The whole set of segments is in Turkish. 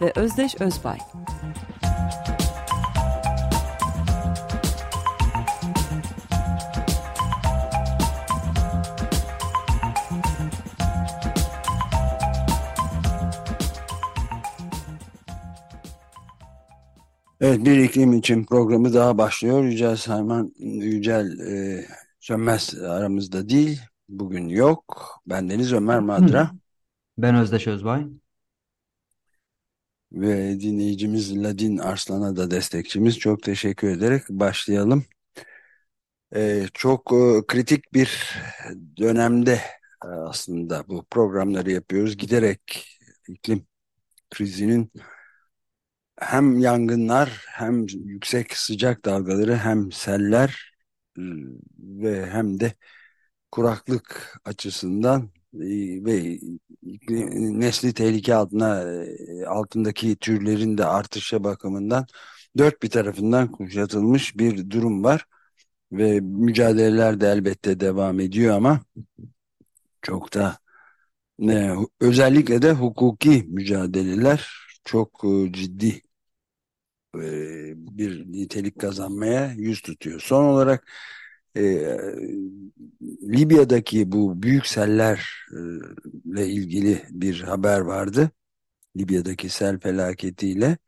ve Özdeş Özbay. Evet bir iklim için programı daha başlıyor. Yücel Sayman, Yücel e, Sönmez aramızda değil. Bugün yok. Ben Deniz Ömer Madra. Ben Özdeş Özbay. Ve dinleyicimiz Ladin Arslan'a da destekçimiz. Çok teşekkür ederek başlayalım. Ee, çok e, kritik bir dönemde e, aslında bu programları yapıyoruz. Giderek iklim krizinin hem yangınlar hem yüksek sıcak dalgaları hem seller e, ve hem de kuraklık açısından ve nesli tehlike altına altındaki türlerin de artışı bakımından dört bir tarafından kuşatılmış bir durum var ve mücadeleler de elbette devam ediyor ama çok da ne, özellikle de hukuki mücadeleler çok ciddi bir nitelik kazanmaya yüz tutuyor. Son olarak e, Libya'daki bu büyük sellerle ilgili bir haber vardı. Libya'daki sel felaketiyle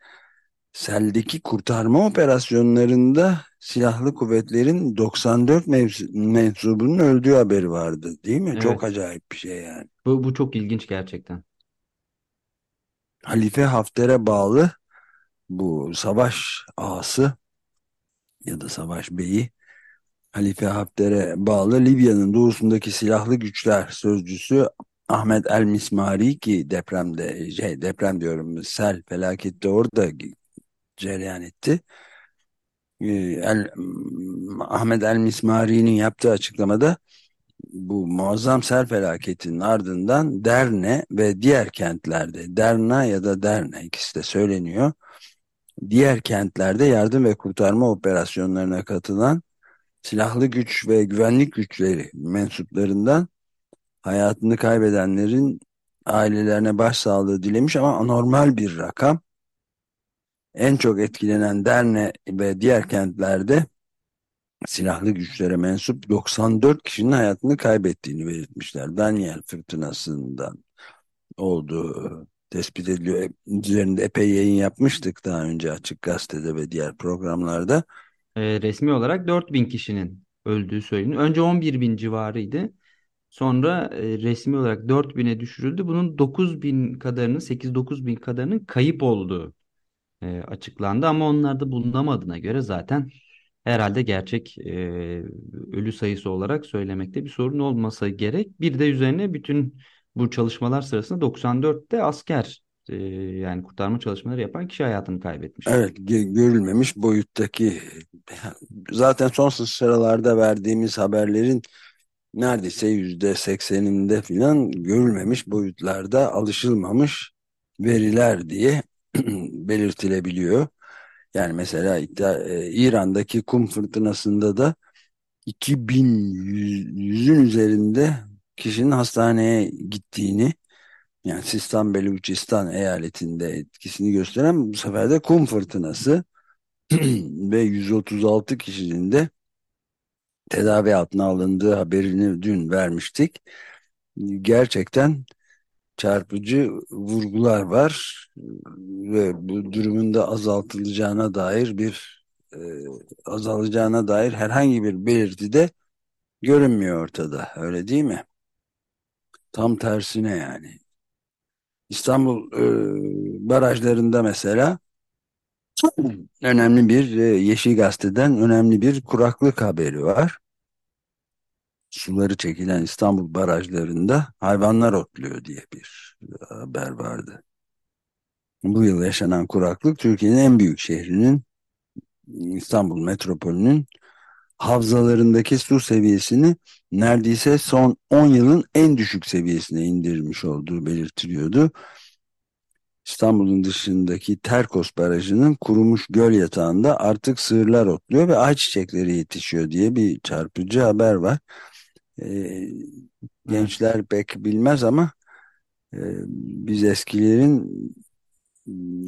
seldeki kurtarma operasyonlarında silahlı kuvvetlerin 94 mensubunun öldüğü haberi vardı değil mi? Evet. Çok acayip bir şey yani. Bu, bu çok ilginç gerçekten. Halife Hafter'e bağlı bu savaş ağası ya da savaş beyi Halife Hafter'e bağlı Libya'nın doğusundaki silahlı güçler sözcüsü Ahmet El Mismari ki depremde şey deprem diyorum sel felakette orada cereyan etti. Ee, El, Ahmet El Mismari'nin yaptığı açıklamada bu muazzam sel felaketinin ardından Derne ve diğer kentlerde Derna ya da Derne ikisi de söyleniyor. Diğer kentlerde yardım ve kurtarma operasyonlarına katılan silahlı güç ve güvenlik güçleri mensuplarından hayatını kaybedenlerin ailelerine başsağlığı dilemiş ama anormal bir rakam. En çok etkilenen Derne ve diğer kentlerde silahlı güçlere mensup 94 kişinin hayatını kaybettiğini belirtmişler. Daniel fırtınasından olduğu tespit ediliyor. Üzerinde epey yayın yapmıştık daha önce Açık Gazete'de ve diğer programlarda e, resmi olarak 4000 kişinin öldüğü söyleniyor. Önce 11 bin civarıydı. Sonra e, resmi olarak 4000'e düşürüldü. Bunun 9000 kadarının 8-9 bin kadarının kayıp olduğu e, açıklandı. Ama onlar da bulunamadığına göre zaten herhalde gerçek ölü sayısı olarak söylemekte bir sorun olmasa gerek. Bir de üzerine bütün bu çalışmalar sırasında 94'te asker e, yani kurtarma çalışmaları yapan kişi hayatını kaybetmiş. Evet görülmemiş boyuttaki zaten son sıralarda verdiğimiz haberlerin neredeyse yüzde sekseninde filan görülmemiş boyutlarda alışılmamış veriler diye belirtilebiliyor. Yani mesela e, İran'daki kum fırtınasında da 2100'ün üzerinde kişinin hastaneye gittiğini yani Sistan Beluçistan eyaletinde etkisini gösteren bu sefer de kum fırtınası ve 136 kişinin de tedavi altına alındığı haberini dün vermiştik. Gerçekten çarpıcı vurgular var ve bu durumun da azaltılacağına dair bir e, azalacağına dair herhangi bir belirti de görünmüyor ortada. Öyle değil mi? Tam tersine yani. İstanbul e, barajlarında mesela önemli bir e, Yeşil Gazete'den önemli bir kuraklık haberi var. Suları çekilen İstanbul barajlarında hayvanlar otluyor diye bir haber vardı. bu yıl yaşanan kuraklık Türkiye'nin en büyük şehrinin İstanbul metropolünün havzalarındaki su seviyesini neredeyse son 10 yılın en düşük seviyesine indirmiş olduğu belirtiliyordu. İstanbul'un dışındaki Terkos Barajı'nın kurumuş göl yatağında artık sığırlar otluyor ve ayçiçekleri yetişiyor diye bir çarpıcı haber var. Ee, gençler pek bilmez ama e, biz eskilerin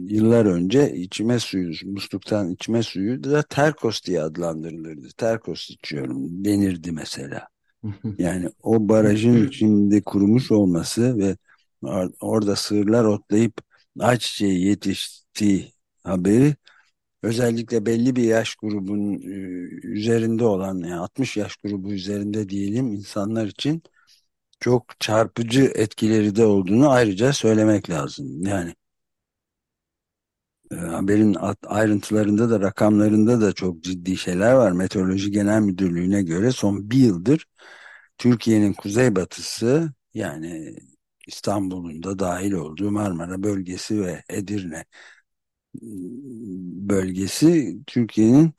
yıllar önce içme suyu, musluktan içme suyu da terkos diye adlandırılırdı. Terkos içiyorum denirdi mesela. Yani o barajın şimdi kurumuş olması ve orada sığırlar otlayıp ayçiçeği yetiştiği haberi özellikle belli bir yaş grubunun e, üzerinde olan yani 60 yaş grubu üzerinde diyelim insanlar için çok çarpıcı etkileri de olduğunu ayrıca söylemek lazım. Yani haberin ayrıntılarında da rakamlarında da çok ciddi şeyler var. Meteoroloji Genel Müdürlüğü'ne göre son bir yıldır Türkiye'nin kuzeybatısı yani İstanbul'un da dahil olduğu Marmara bölgesi ve Edirne bölgesi Türkiye'nin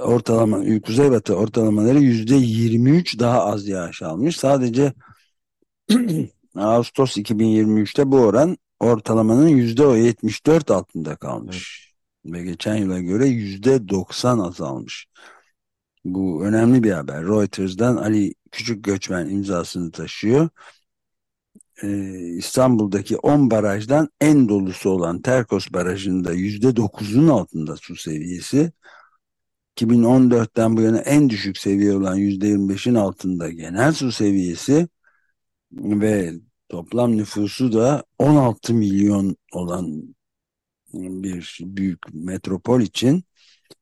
ortalama kuzeybatı ortalamaları yüzde 23 daha az yağış almış. Sadece Ağustos 2023'te bu oran ortalamanın yüzde 74 altında kalmış. Evet. Ve geçen yıla göre yüzde 90 azalmış. Bu önemli bir haber. Reuters'dan Ali Küçük Göçmen imzasını taşıyor. Ee, İstanbul'daki 10 barajdan en dolusu olan Terkos Barajı'nda %9'un altında su seviyesi. 2014'ten bu yana en düşük seviye olan %25'in altında genel su seviyesi ve toplam nüfusu da 16 milyon olan bir büyük metropol için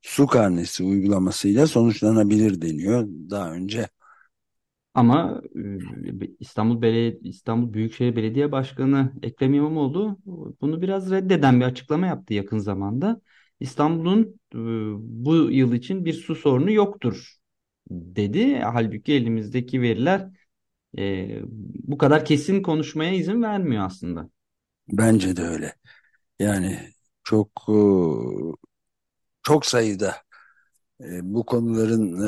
su karnesi uygulamasıyla sonuçlanabilir deniyor. Daha önce ama e, İstanbul Belediye İstanbul Büyükşehir Belediye Başkanı Ekrem İmamoğlu bunu biraz reddeden bir açıklama yaptı yakın zamanda. İstanbul'un e, bu yıl için bir su sorunu yoktur dedi. Halbuki elimizdeki veriler e, bu kadar kesin konuşmaya izin vermiyor aslında. Bence de öyle. Yani çok çok sayıda bu konuların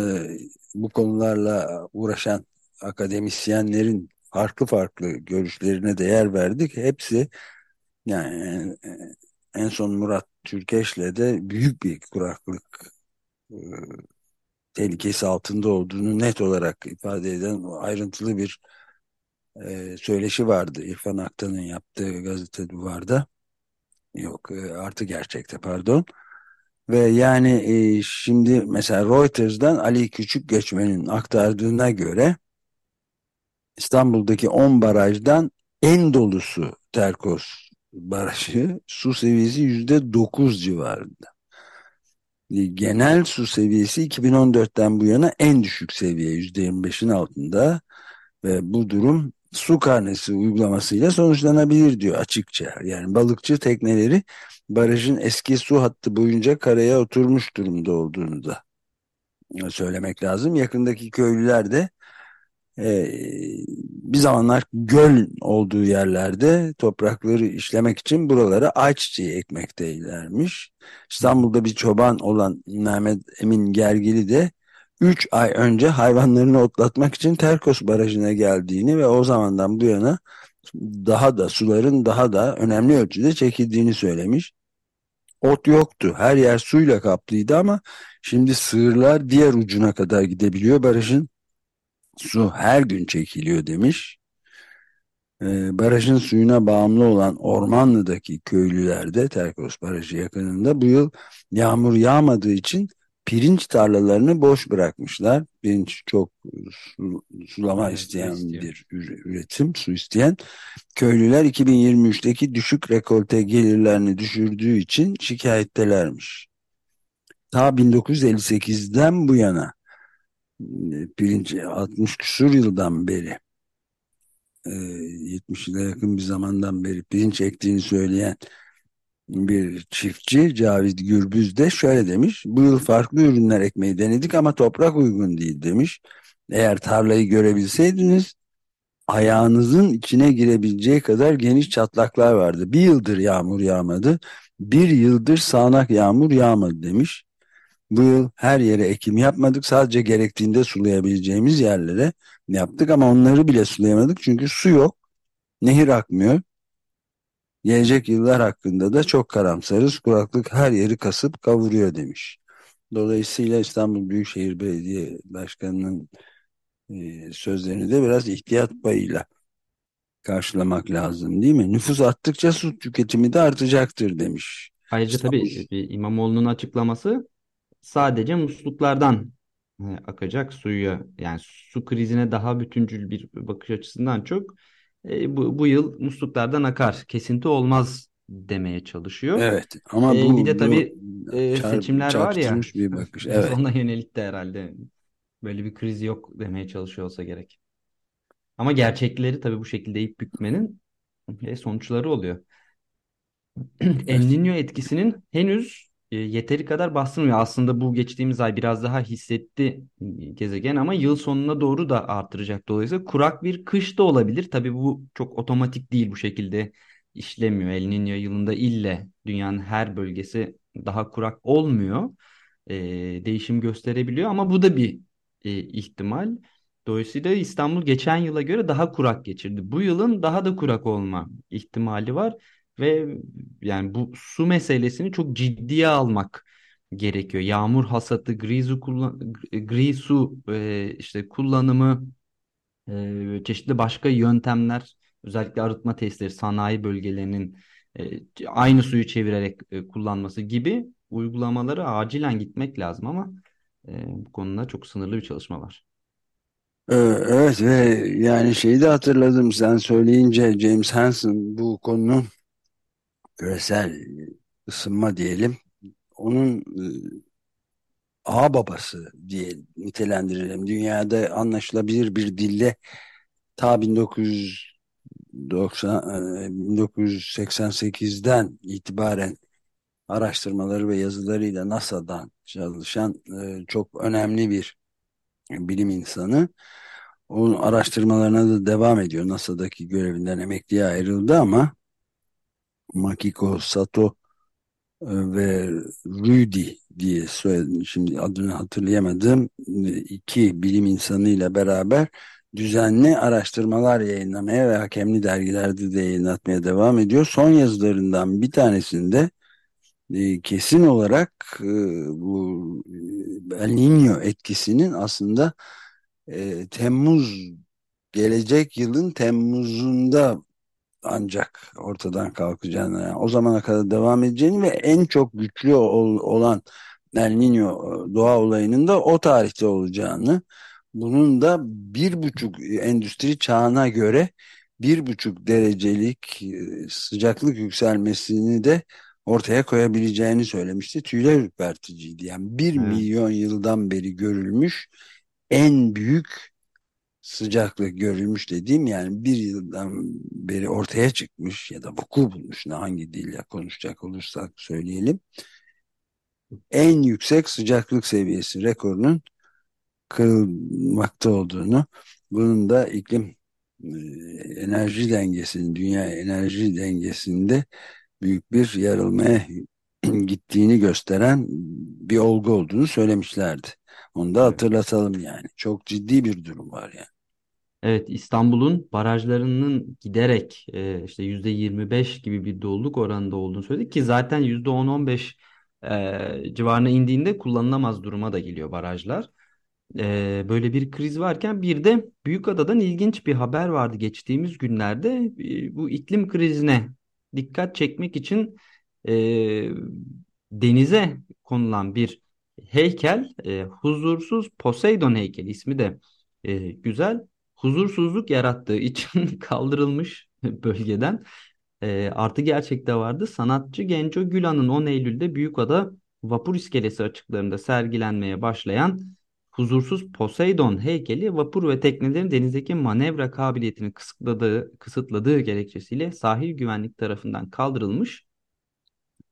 bu konularla uğraşan akademisyenlerin farklı farklı görüşlerine değer verdik. Hepsi yani en son Murat Türkeş'le de büyük bir kuraklık e, tehlikesi altında olduğunu net olarak ifade eden ayrıntılı bir e, söyleşi vardı. İrfan Aktan'ın yaptığı gazete duvarda. Yok e, artı gerçekte pardon. Ve yani e, şimdi mesela Reuters'dan Ali Küçük Göçmen'in aktardığına göre İstanbul'daki 10 barajdan en dolusu Terkos Barajı su seviyesi %9 civarında. E, genel su seviyesi 2014'ten bu yana en düşük seviye %25'in altında ve bu durum su karnesi uygulamasıyla sonuçlanabilir diyor açıkça. Yani balıkçı tekneleri barajın eski su hattı boyunca karaya oturmuş durumda olduğunu da söylemek lazım. Yakındaki köylüler de e, bir zamanlar göl olduğu yerlerde toprakları işlemek için buralara ayçiçeği ekmekteylermiş. İstanbul'da bir çoban olan Mehmet Emin Gergili de 3 ay önce hayvanlarını otlatmak için Terkos Barajı'na geldiğini ve o zamandan bu yana daha da suların daha da önemli ölçüde çekildiğini söylemiş. Ot yoktu. Her yer suyla kaplıydı ama şimdi sığırlar diğer ucuna kadar gidebiliyor barajın. Su her gün çekiliyor demiş. Ee, barajın suyuna bağımlı olan Ormanlı'daki köylülerde Terkos Barajı yakınında bu yıl yağmur yağmadığı için pirinç tarlalarını boş bırakmışlar. Pirinç çok su, sulama evet, isteyen istiyor. bir üretim, su isteyen. Köylüler 2023'teki düşük rekolte gelirlerini düşürdüğü için şikayettelermiş. Ta 1958'den bu yana pirinç 60 küsur yıldan beri 70 yıla yakın bir zamandan beri pirinç ektiğini söyleyen bir çiftçi Cavit Gürbüz de şöyle demiş. Bu yıl farklı ürünler ekmeyi denedik ama toprak uygun değil demiş. Eğer tarlayı görebilseydiniz ayağınızın içine girebileceği kadar geniş çatlaklar vardı. Bir yıldır yağmur yağmadı. Bir yıldır sağanak yağmur yağmadı demiş. Bu yıl her yere ekim yapmadık. Sadece gerektiğinde sulayabileceğimiz yerlere yaptık ama onları bile sulayamadık. Çünkü su yok. Nehir akmıyor. Gelecek yıllar hakkında da çok karamsarız. Kuraklık her yeri kasıp kavuruyor demiş. Dolayısıyla İstanbul Büyükşehir Belediye Başkanı'nın e, sözlerini de biraz ihtiyat payıyla karşılamak lazım değil mi? Nüfus arttıkça su tüketimi de artacaktır demiş. Ayrıca İstanbul... tabii bir İmamoğlu'nun açıklaması sadece musluklardan e, akacak suyu yani su krizine daha bütüncül bir bakış açısından çok e, bu, bu yıl musluklardan akar kesinti olmaz demeye çalışıyor. Evet ama E, bu, bir de tabii bu e, seçimler var ya bir bakış. Evet. ona yönelik de herhalde böyle bir kriz yok demeye çalışıyor olsa gerek. Ama gerçekleri tabii bu şekilde eğip bükmenin sonuçları oluyor. El. Niño etkisinin henüz e, yeteri kadar bastırmıyor. Aslında bu geçtiğimiz ay biraz daha hissetti e, gezegen ama yıl sonuna doğru da artıracak. Dolayısıyla kurak bir kış da olabilir. Tabii bu çok otomatik değil bu şekilde işlemiyor. El Niño yılında ille dünyanın her bölgesi daha kurak olmuyor. E, değişim gösterebiliyor ama bu da bir e, ihtimal. Dolayısıyla İstanbul geçen yıla göre daha kurak geçirdi. Bu yılın daha da kurak olma ihtimali var. Ve yani bu su meselesini çok ciddiye almak gerekiyor. Yağmur hasatı, gri su, kullan gri su e, işte kullanımı, e, çeşitli başka yöntemler, özellikle arıtma testleri, sanayi bölgelerinin e, aynı suyu çevirerek e, kullanması gibi uygulamaları acilen gitmek lazım ama e, bu konuda çok sınırlı bir çalışma var. Ee, Evet ve yani şeyi de hatırladım sen söyleyince James Hansen bu konunun küresel ısınma diyelim onun e, ağ babası diye nitelendirelim. Dünyada anlaşılabilir bir dille ta 1990 e, 1988'den itibaren araştırmaları ve yazılarıyla NASA'dan çalışan e, çok önemli bir bilim insanı. Onun araştırmalarına da devam ediyor. NASA'daki görevinden emekliye ayrıldı ama Makiko Sato e, ve Rudy diye soyadı, şimdi adını hatırlayamadım e, iki bilim insanıyla beraber düzenli araştırmalar yayınlamaya ve hakemli dergilerde de yayınlatmaya devam ediyor. Son yazılarından bir tanesinde e, kesin olarak bu El Niño etkisinin aslında Temmuz gelecek yılın Temmuz'unda ancak ortadan kalkacağını, yani o zamana kadar devam edeceğini ve en çok güçlü ol- olan El Niño e, doğa olayının da o tarihte olacağını, bunun da bir buçuk endüstri çağına göre bir buçuk derecelik e, sıcaklık yükselmesini de ortaya koyabileceğini söylemişti. Tüyler ürperticiydi. Yani bir Evet. milyon yıldan beri görülmüş en büyük sıcaklık görülmüş dediğim yani bir yıldan beri ortaya çıkmış ya da vuku bulmuş ne hangi dille konuşacak olursak söyleyelim en yüksek sıcaklık seviyesi rekorunun kırılmakta olduğunu bunun da iklim e, enerji dengesinin dünya enerji dengesinde büyük bir yarılmaya gittiğini gösteren bir olgu olduğunu söylemişlerdi. Onu da hatırlatalım yani. Çok ciddi bir durum var yani. Evet, İstanbul'un barajlarının giderek e, işte %25 gibi bir doluluk oranında olduğunu söyledik ki zaten %10-15 e, civarına indiğinde kullanılamaz duruma da geliyor barajlar. E, böyle bir kriz varken bir de Büyükada'dan ilginç bir haber vardı geçtiğimiz günlerde. E, bu iklim krizine dikkat çekmek için e, denize konulan bir heykel, e, huzursuz Poseidon heykeli ismi de e, güzel huzursuzluk yarattığı için kaldırılmış bölgeden. E, artı gerçekte vardı. Sanatçı Genco Gülan'ın 10 Eylül'de Büyükada vapur iskelesi açıklarında sergilenmeye başlayan huzursuz Poseidon heykeli vapur ve teknelerin denizdeki manevra kabiliyetini kısıtladığı, kısıtladığı gerekçesiyle sahil güvenlik tarafından kaldırılmış.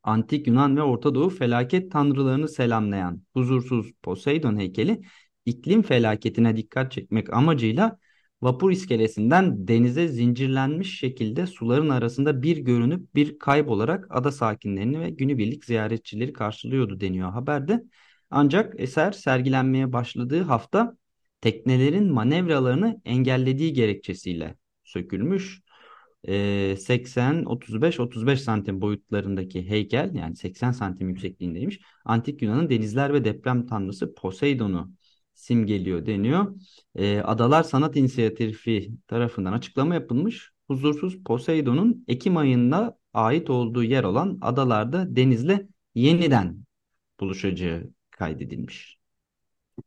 Antik Yunan ve Orta Doğu felaket tanrılarını selamlayan huzursuz Poseidon heykeli iklim felaketine dikkat çekmek amacıyla vapur iskelesinden denize zincirlenmiş şekilde suların arasında bir görünüp bir kaybolarak ada sakinlerini ve günübirlik ziyaretçileri karşılıyordu deniyor haberde. Ancak eser sergilenmeye başladığı hafta teknelerin manevralarını engellediği gerekçesiyle sökülmüş. 80, 35, 35 santim boyutlarındaki heykel yani 80 santim yüksekliğindeymiş. Antik Yunan'ın denizler ve deprem tanrısı Poseidon'u simgeliyor deniyor. E, Adalar Sanat İnisiyatifi tarafından açıklama yapılmış. Huzursuz Poseidon'un Ekim ayında ait olduğu yer olan adalarda denizle yeniden buluşacağı kaydedilmiş.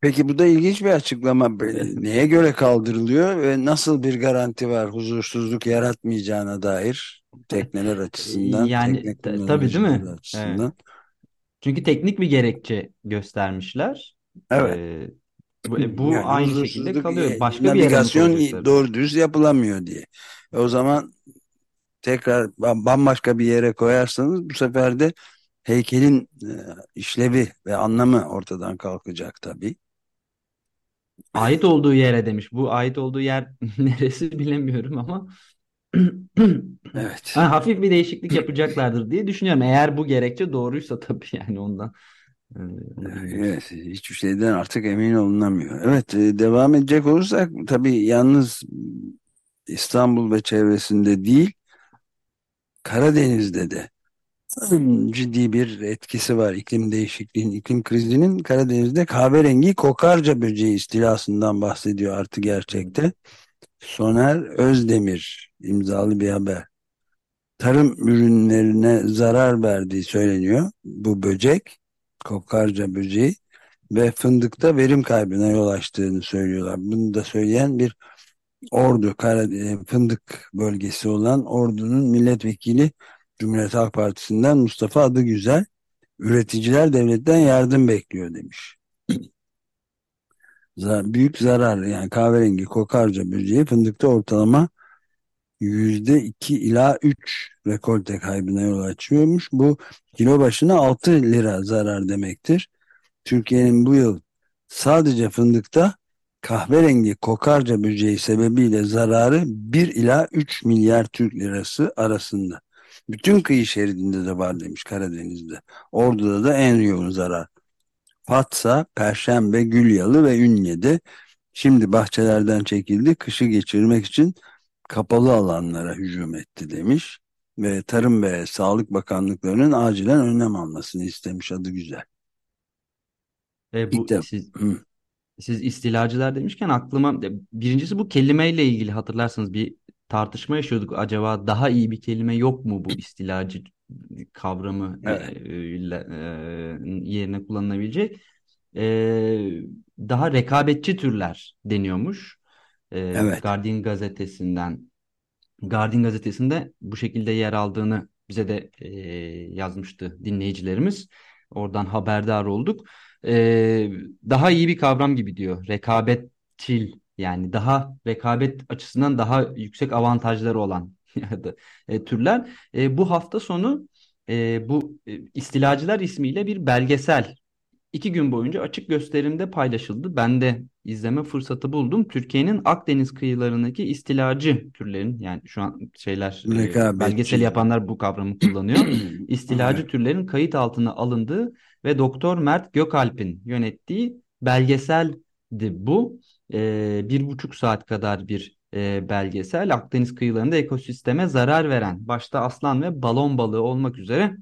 Peki bu da ilginç bir açıklama. Neye göre kaldırılıyor ve nasıl bir garanti var huzursuzluk yaratmayacağına dair tekneler açısından, yani tabii değil mi? açısından. Evet. Çünkü teknik bir gerekçe göstermişler. Evet. Ee, bu, bu yani aynı şekilde kalıyor. Başka bir yere doğru düz yapılamıyor diye. E o zaman tekrar bambaşka bir yere koyarsanız bu sefer de heykelin e, işlevi ve anlamı ortadan kalkacak tabii. Ait olduğu yere demiş. Bu ait olduğu yer neresi bilemiyorum ama Evet. Ha, hafif bir değişiklik yapacaklardır diye düşünüyorum. Eğer bu gerekçe doğruysa tabii yani ondan. E, Evet, hiçbir şeyden artık emin olunamıyor. Evet, e, devam edecek olursak tabii yalnız İstanbul ve çevresinde değil, Karadeniz'de de ciddi bir etkisi var. İklim değişikliğinin, iklim krizinin Karadeniz'de kahverengi kokarca böceği istilasından bahsediyor artı gerçekte. Soner Özdemir imzalı bir haber. Tarım ürünlerine zarar verdiği söyleniyor bu böcek, kokarca böceği ve fındıkta verim kaybına yol açtığını söylüyorlar. Bunu da söyleyen bir Ordu, Kara, Fındık bölgesi olan Ordu'nun milletvekili Cumhuriyet Halk Partisi'nden Mustafa Adıgüzel üreticiler devletten yardım bekliyor demiş. Büyük zarar yani kahverengi kokarca böceği fındıkta ortalama yüzde iki ila üç rekolte kaybına yol açıyormuş. Bu kilo başına 6 lira zarar demektir. Türkiye'nin bu yıl sadece fındıkta kahverengi kokarca böceği sebebiyle zararı 1 ila 3 milyar Türk lirası arasında. Bütün kıyı şeridinde de var demiş Karadeniz'de. Ordu'da da en yoğun zarar. Fatsa, Perşembe, Gülyalı ve Ünye'de şimdi bahçelerden çekildi. Kışı geçirmek için kapalı alanlara hücum etti demiş. Ve Tarım ve Sağlık Bakanlıklarının acilen önlem almasını istemiş adı güzel. E, bu İlk siz Hı. siz istilacılar demişken aklıma e, birincisi bu kelimeyle ilgili hatırlarsanız bir tartışma yaşıyorduk. Acaba daha iyi bir kelime yok mu bu istilacı kavramı Evet. e, e, yerine kullanılabilecek? E, daha rekabetçi türler deniyormuş. E, Evet. Guardian gazetesinden Guardian gazetesinde bu şekilde yer aldığını bize de e, yazmıştı dinleyicilerimiz. Oradan haberdar olduk. E, daha iyi bir kavram gibi diyor. Rekabetçil yani daha rekabet açısından daha yüksek avantajları olan e, türler. E, bu hafta sonu e, bu e, istilacılar ismiyle bir belgesel iki gün boyunca açık gösterimde paylaşıldı. Ben de izleme fırsatı buldum. Türkiye'nin Akdeniz kıyılarındaki istilacı türlerin yani şu an şeyler e, Rekabetçi. belgesel yapanlar bu kavramı kullanıyor. İstilacı Evet. türlerin kayıt altına alındığı ve Doktor Mert Gökalp'in yönettiği belgeseldi bu. E, bir buçuk saat kadar bir e, belgesel. Akdeniz kıyılarında ekosisteme zarar veren başta aslan ve balon balığı olmak üzere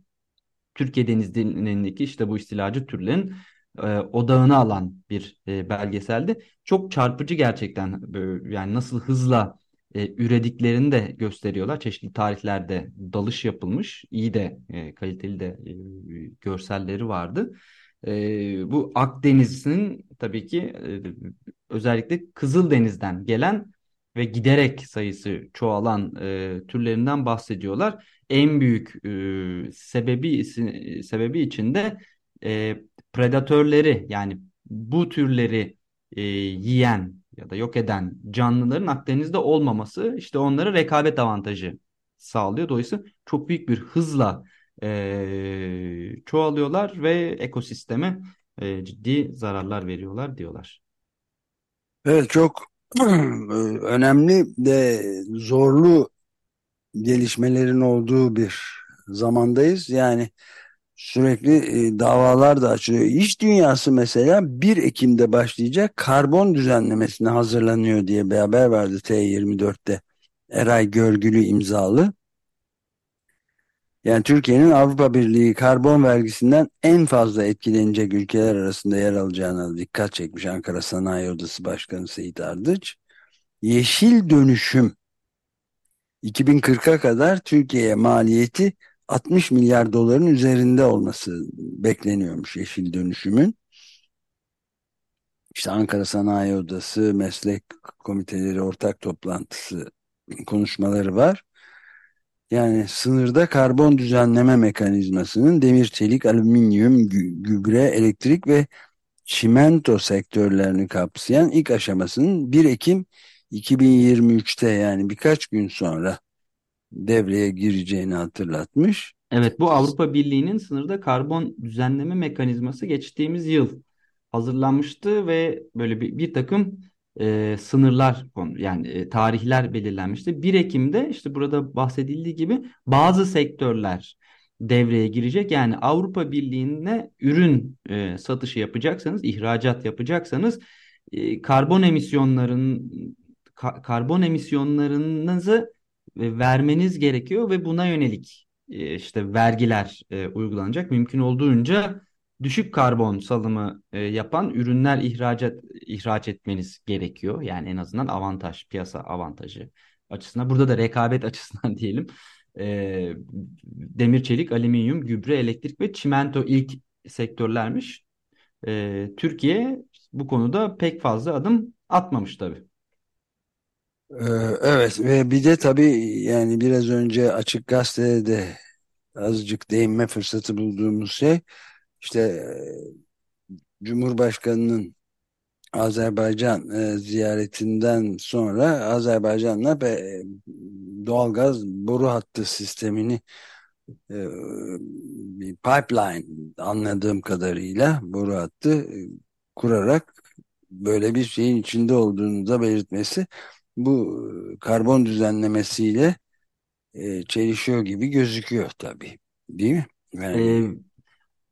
Türkiye denizlerindeki işte bu istilacı türlerin e, odağını alan bir e, belgeseldi. Çok çarpıcı gerçekten Böyle yani nasıl hızla e, ürediklerini de gösteriyorlar. Çeşitli tarihlerde dalış yapılmış. iyi de e, kaliteli de e, görselleri vardı. E, bu Akdeniz'in tabii ki e, özellikle Kızıldeniz'den gelen ve giderek sayısı çoğalan e, türlerinden bahsediyorlar. En büyük e, sebebi sebebi içinde e, predatörleri yani bu türleri e, yiyen ya da yok eden canlıların Akdeniz'de olmaması işte onlara rekabet avantajı sağlıyor. Dolayısıyla çok büyük bir hızla e, çoğalıyorlar ve ekosisteme e, ciddi zararlar veriyorlar diyorlar. Evet çok önemli de zorlu gelişmelerin olduğu bir zamandayız. Yani sürekli e, davalar da açılıyor. İş dünyası mesela 1 Ekim'de başlayacak karbon düzenlemesine hazırlanıyor diye bir haber vardı T24'te. Eray Görgülü imzalı. Yani Türkiye'nin Avrupa Birliği karbon vergisinden en fazla etkilenecek ülkeler arasında yer alacağına dikkat çekmiş Ankara Sanayi Odası Başkanı Seyit Ardıç. Yeşil dönüşüm 2040'a kadar Türkiye'ye maliyeti 60 milyar doların üzerinde olması bekleniyormuş yeşil dönüşümün. İşte Ankara Sanayi Odası, meslek komiteleri ortak toplantısı konuşmaları var. Yani sınırda karbon düzenleme mekanizmasının demir, çelik, alüminyum, gübre, elektrik ve çimento sektörlerini kapsayan ilk aşamasının 1 Ekim 2023'te yani birkaç gün sonra devreye gireceğini hatırlatmış. Evet bu Avrupa Birliği'nin sınırda karbon düzenleme mekanizması geçtiğimiz yıl hazırlanmıştı ve böyle bir, bir takım e, sınırlar yani e, tarihler belirlenmişti. 1 Ekim'de işte burada bahsedildiği gibi bazı sektörler devreye girecek. Yani Avrupa Birliği'ne ürün e, satışı yapacaksanız, ihracat yapacaksanız e, karbon emisyonların ka karbon emisyonlarınızı vermeniz gerekiyor ve buna yönelik e, işte vergiler e, uygulanacak. Mümkün olduğunca düşük karbon salımı e, yapan ürünler ihracat ihraç etmeniz gerekiyor. Yani en azından avantaj, piyasa avantajı açısından. Burada da rekabet açısından diyelim. Demir, çelik, alüminyum, gübre, elektrik ve çimento ilk sektörlermiş. Türkiye bu konuda pek fazla adım atmamış tabii. Ee, evet ve bir de tabii yani biraz önce Açık Gazete'de de azıcık değinme fırsatı bulduğumuz şey işte e, Cumhurbaşkanı'nın Azerbaycan e, ziyaretinden sonra Azerbaycan'la e, doğalgaz boru hattı sistemini e, bir pipeline anladığım kadarıyla boru hattı kurarak böyle bir şeyin içinde olduğunu da belirtmesi bu karbon düzenlemesiyle e, çelişiyor gibi gözüküyor tabii. Değil mi? Yani... Ee,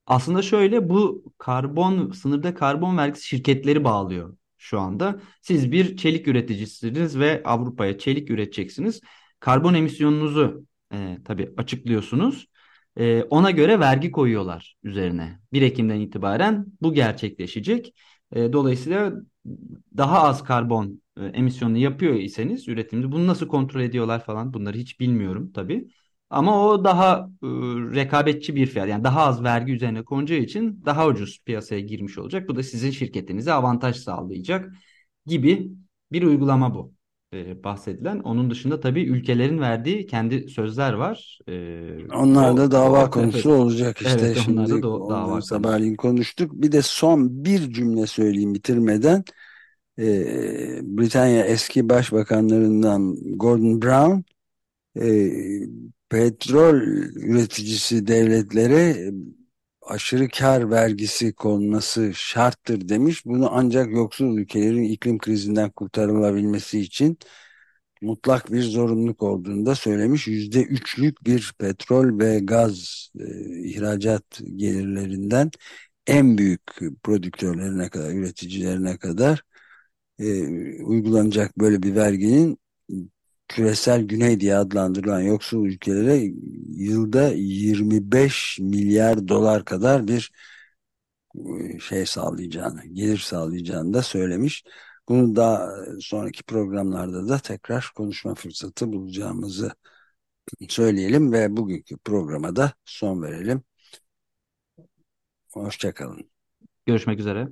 aslında şöyle bu karbon sınırda karbon vergisi şirketleri bağlıyor şu anda. Siz bir çelik üreticisiniz ve Avrupa'ya çelik üreteceksiniz. Karbon emisyonunuzu e, tabii açıklıyorsunuz. E, ona göre vergi koyuyorlar üzerine. 1 Ekim'den itibaren bu gerçekleşecek. E, dolayısıyla daha az karbon emisyonunu yapıyor iseniz üretimde bunu nasıl kontrol ediyorlar falan bunları hiç bilmiyorum tabii. Ama o daha e, rekabetçi bir fiyat yani daha az vergi üzerine konacağı için daha ucuz piyasaya girmiş olacak. Bu da sizin şirketinize avantaj sağlayacak gibi bir uygulama bu e, bahsedilen. Onun dışında tabii ülkelerin verdiği kendi sözler var. E, onlar da dava o, konusu evet. olacak işte evet, şimdi da dava sabahleyin konuştuk. Bir de son bir cümle söyleyeyim bitirmeden. Ee, Britanya eski başbakanlarından Gordon Brown e, petrol üreticisi devletlere aşırı kar vergisi konması şarttır demiş. Bunu ancak yoksul ülkelerin iklim krizinden kurtarılabilmesi için mutlak bir zorunluluk olduğunu da söylemiş. Yüzde üçlük bir petrol ve gaz e, ihracat gelirlerinden en büyük prodüktörlerine kadar, üreticilerine kadar e, uygulanacak böyle bir verginin küresel güney diye adlandırılan yoksul ülkelere yılda 25 milyar dolar kadar bir e, şey sağlayacağını, gelir sağlayacağını da söylemiş. Bunu daha sonraki programlarda da tekrar konuşma fırsatı bulacağımızı söyleyelim ve bugünkü programa da son verelim. Hoşçakalın. Görüşmek üzere.